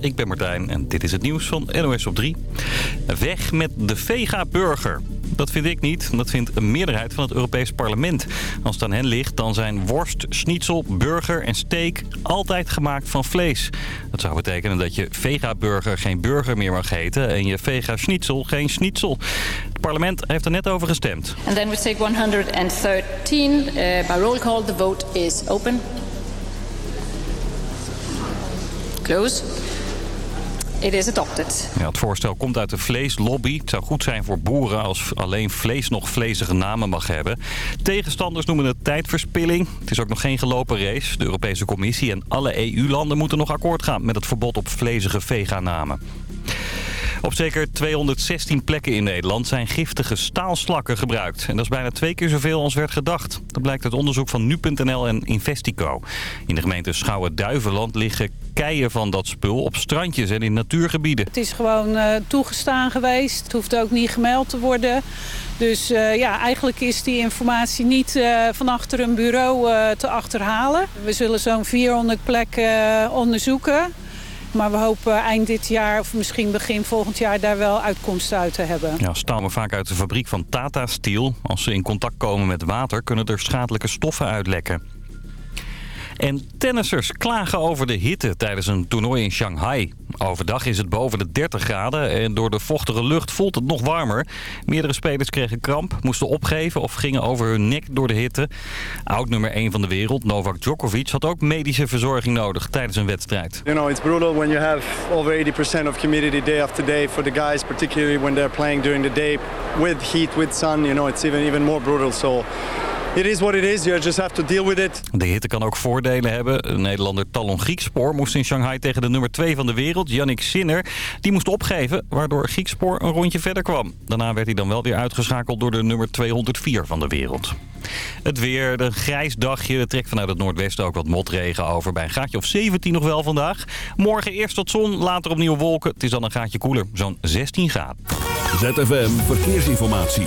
Ik ben Martijn en dit is het nieuws van NOS op 3. Weg met de vega-burger. Dat vind ik niet. Dat vindt een meerderheid van het Europees Parlement. Als het aan hen ligt, dan zijn worst, schnitzel, burger en steak altijd gemaakt van vlees. Dat zou betekenen dat je vega-burger geen burger meer mag eten... en je vega-schnitzel geen schnitzel. Het parlement heeft er net over gestemd. And then we take 113 uh, by roll call. The vote is open. Close. It is adopted. Ja, het voorstel komt uit de vleeslobby. Het zou goed zijn voor boeren als alleen vlees nog vlezige namen mag hebben. Tegenstanders noemen het tijdverspilling. Het is ook nog geen gelopen race. De Europese Commissie en alle EU-landen moeten nog akkoord gaan met het verbod op vlezige veganamen. Op zeker 216 plekken in Nederland zijn giftige staalslakken gebruikt. En dat is bijna twee keer zoveel als werd gedacht. Dat blijkt uit onderzoek van Nu.nl en Investico. In de gemeente Schouwen-Duiveland liggen keien van dat spul op strandjes en in natuurgebieden. Het is gewoon uh, toegestaan geweest. Het hoeft ook niet gemeld te worden. Dus uh, ja, eigenlijk is die informatie niet uh, van achter een bureau te achterhalen. We zullen zo'n 400 plekken onderzoeken. Maar we hopen eind dit jaar of misschien begin volgend jaar daar wel uitkomsten uit te hebben. Ja, stammen vaak uit de fabriek van Tata Steel. Als ze in contact komen met water kunnen er schadelijke stoffen uitlekken. En tennissers klagen over de hitte tijdens een toernooi in Shanghai. Overdag is het boven de 30 graden en door de vochtige lucht voelt het nog warmer. Meerdere spelers kregen kramp, moesten opgeven of gingen over hun nek door de hitte. Oud nummer 1 van de wereld, Novak Djokovic, had ook medische verzorging nodig tijdens een wedstrijd. You know, it's brutal when you have over 80% of humidity day after day for the guys, particularly when they're playing during the day with heat, with sun, you know, it's even even more brutal. So It is what it is. You just have to deal with it. De hitte kan ook voordelen hebben. De Nederlander Talon Griekspoor moest in Shanghai tegen de nummer 2 van de wereld, Yannick Sinner. Die moest opgeven, waardoor Griekspoor een rondje verder kwam. Daarna werd hij dan wel weer uitgeschakeld door de nummer 204 van de wereld. Het weer, een grijs dagje. Er trekt vanuit het noordwesten ook wat motregen over. Bij een gaatje of 17 nog wel vandaag. Morgen eerst tot zon, later opnieuw wolken. Het is dan een gaatje koeler, zo'n 16 graden. ZFM Verkeersinformatie.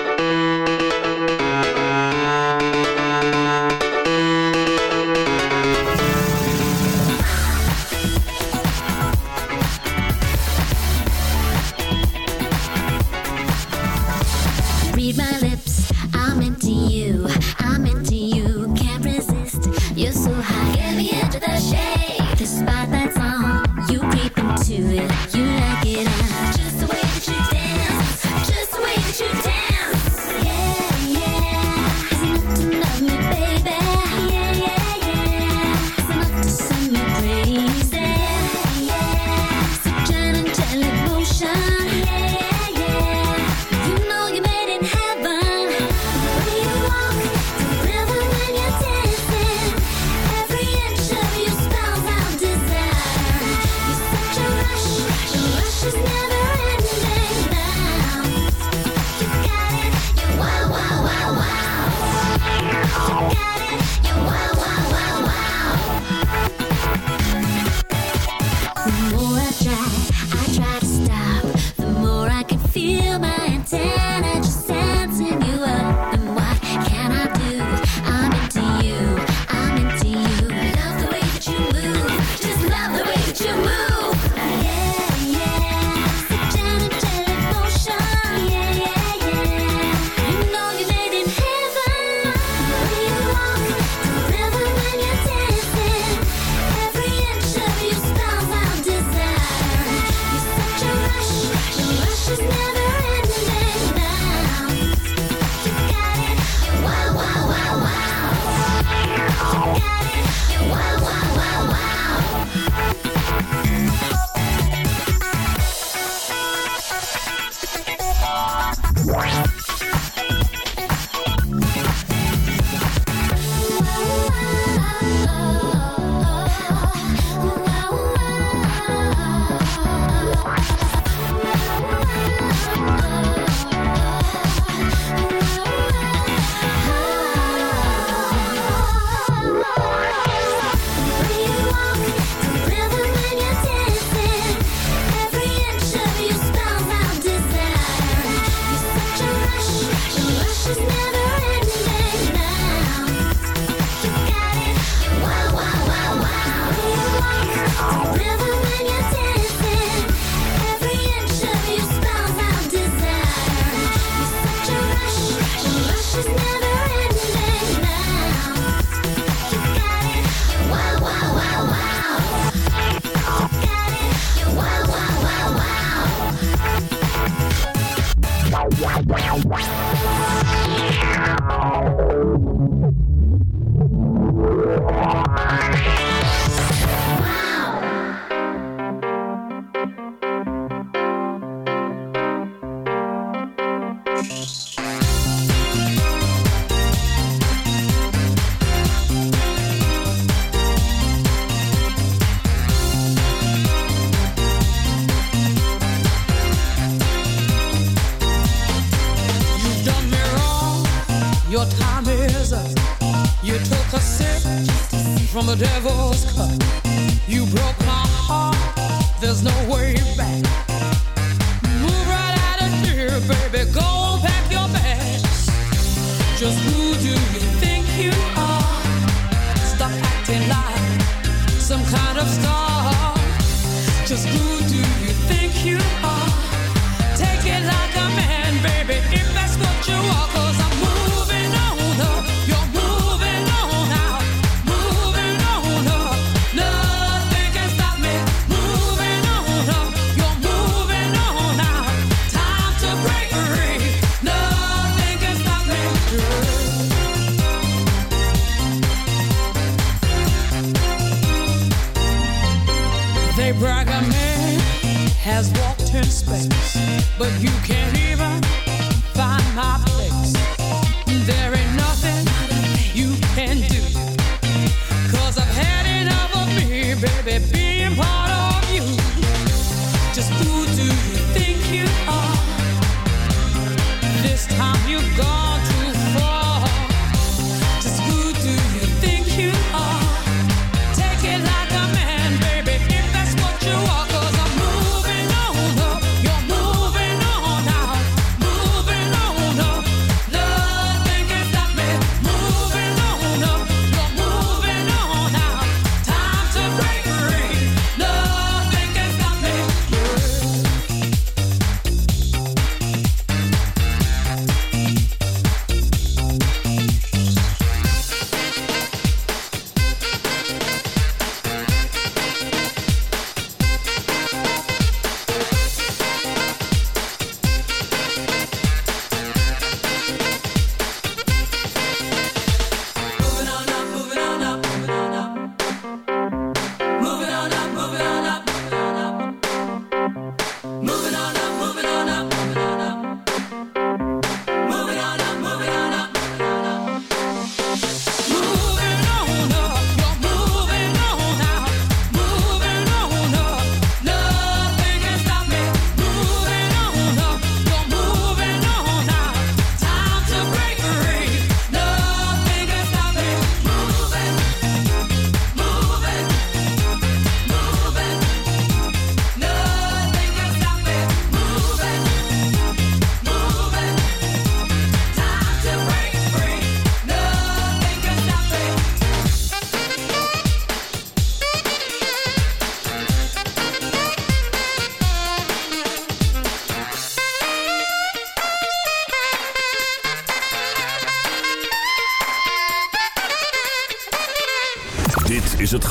My lips, Yeah, yeah, yeah.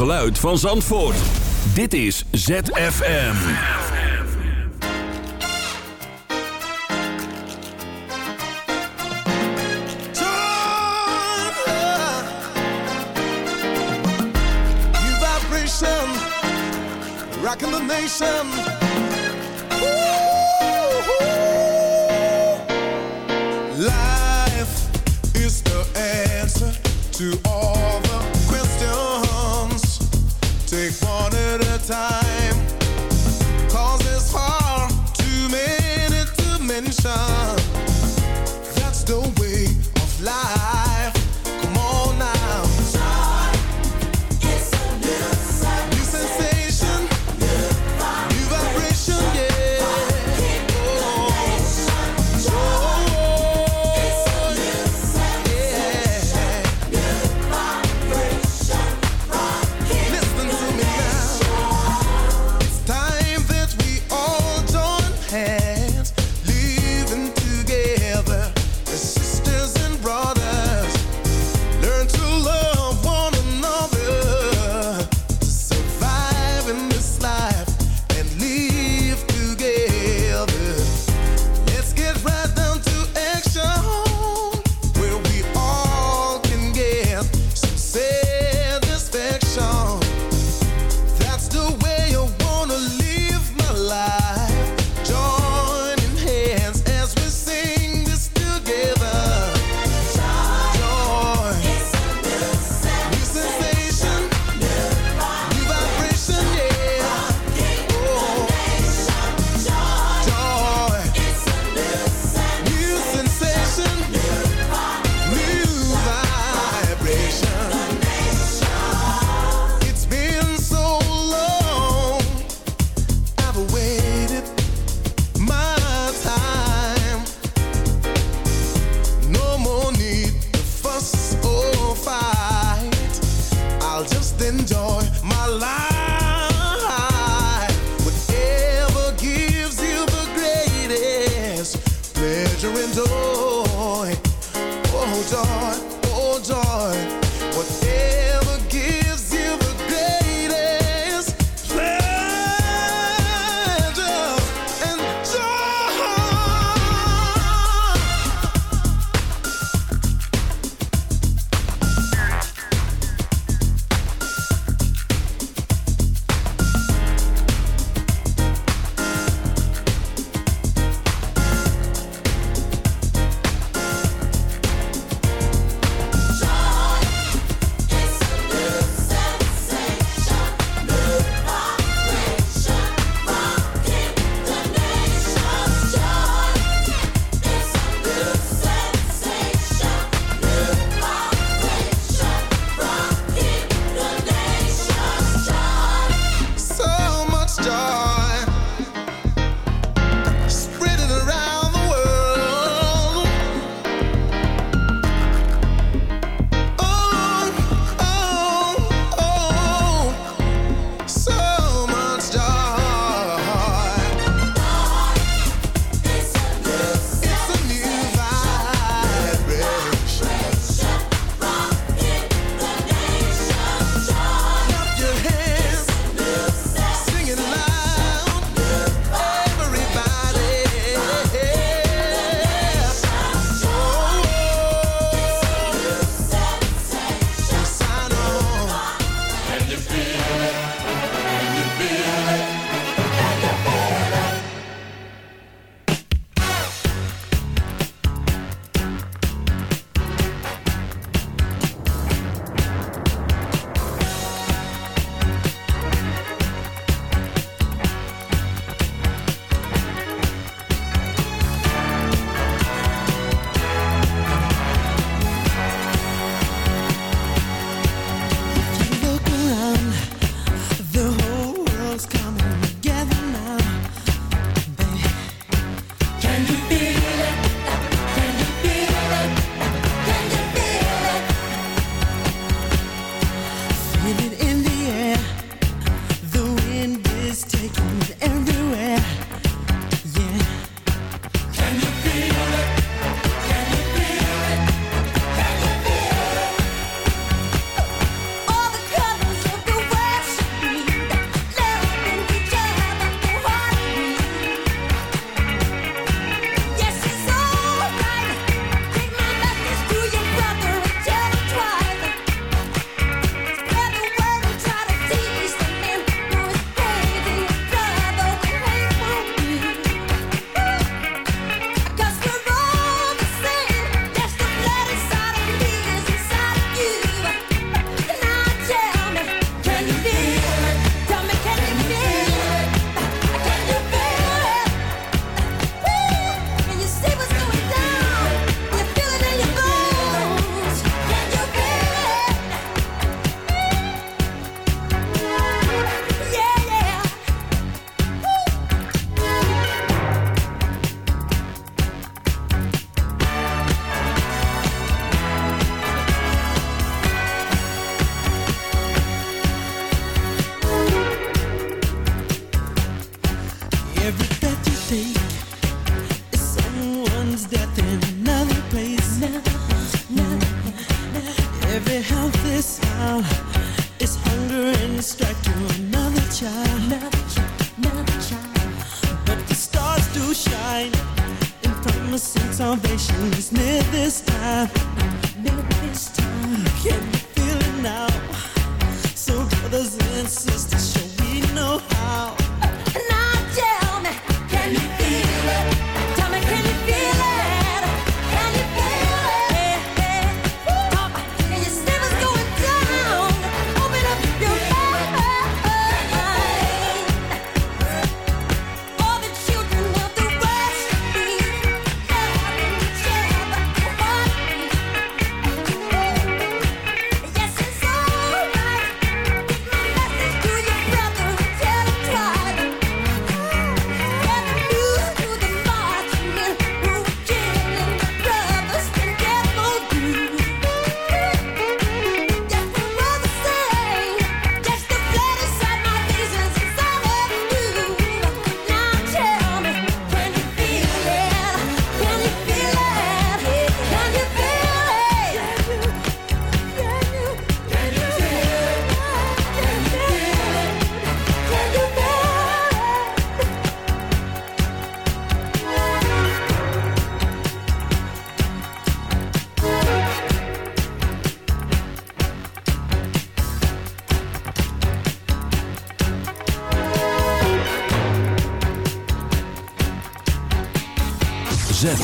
Geluid van Zandvoort. Dit is ZFM. Rocking the nation.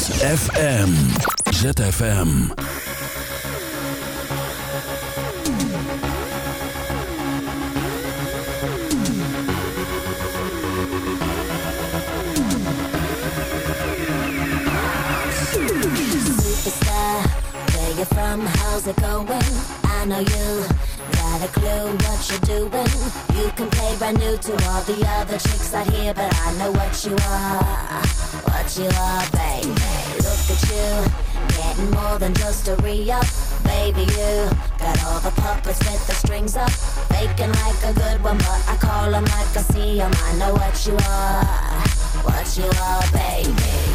ZFM. ZFM. Where you from? How's it going? I know you got a clue what you're doing. You can play brand new to all the other chicks out here, but I know what you are, you are, baby. Look at you, getting more than just a re-up. Baby, you got all the puppets with the strings up. Faking like a good one, but I call them like I see 'em. I know what you are, what you are, baby.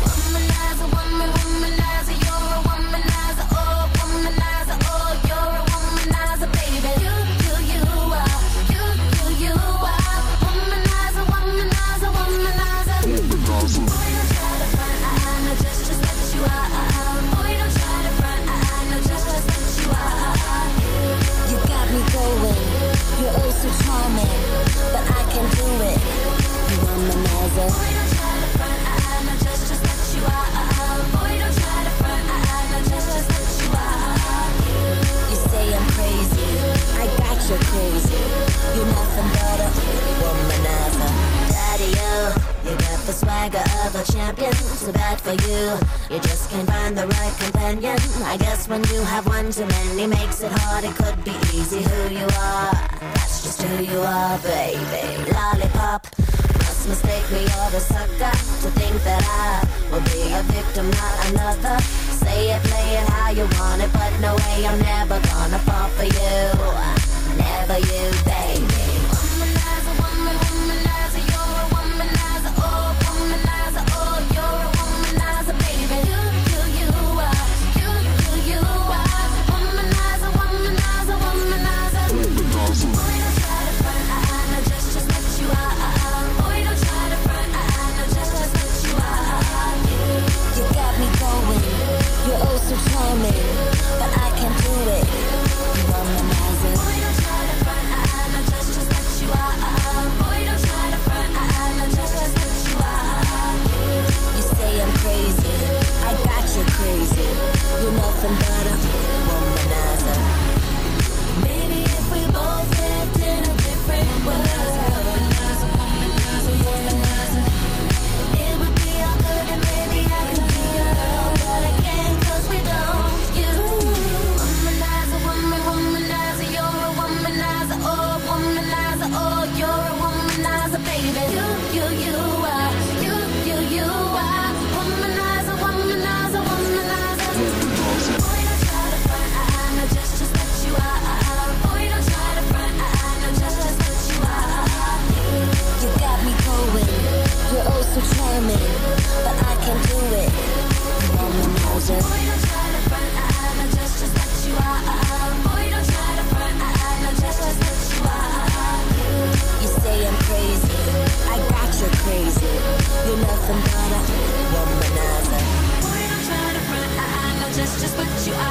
Crazy. You're nothing but a womanizer. Daddy, you, you got the swagger of a champion. Too bad for you, you just can't find the right companion. I guess when you have one too many makes it hard. It could be easy who you are. That's just who you are, baby. Lollipop. Must mistake me or a sucker to think that I will be a victim, not another. Say it, play it how you want it, but no way I'm never gonna fall for you. Never you, baby. you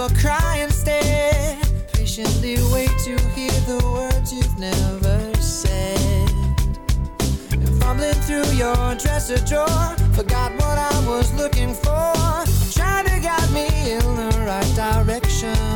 but cry instead. Patiently wait to hear the words you've never said. And fumbling through your dresser drawer, forgot what I was looking for. Trying to guide me in the right direction.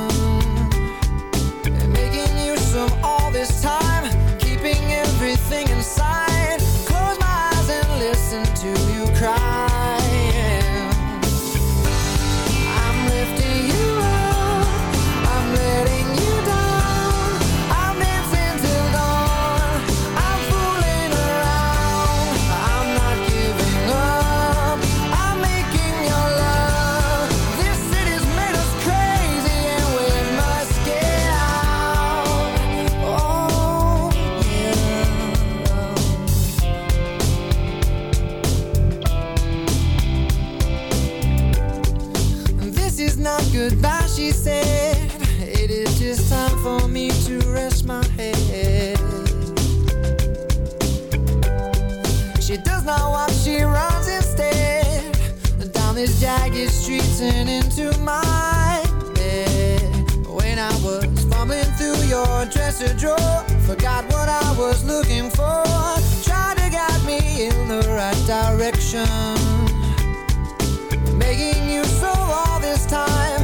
Dresser drawer, forgot what I was looking for. Tried to guide me in the right direction. Making you so all this time,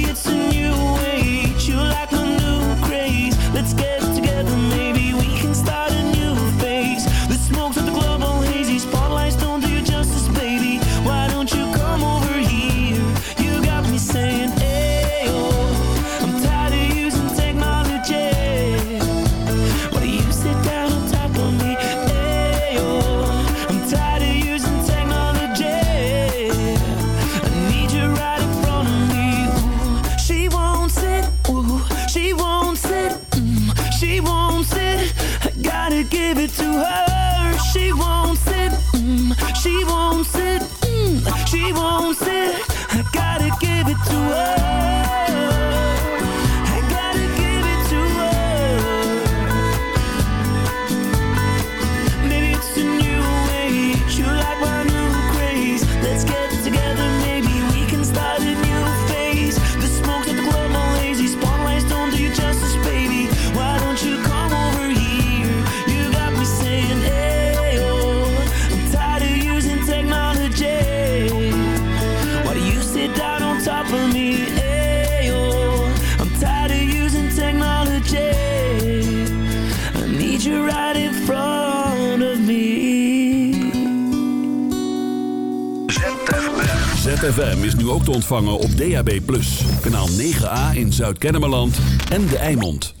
9A in Zuid-Kennemerland en De Eimond.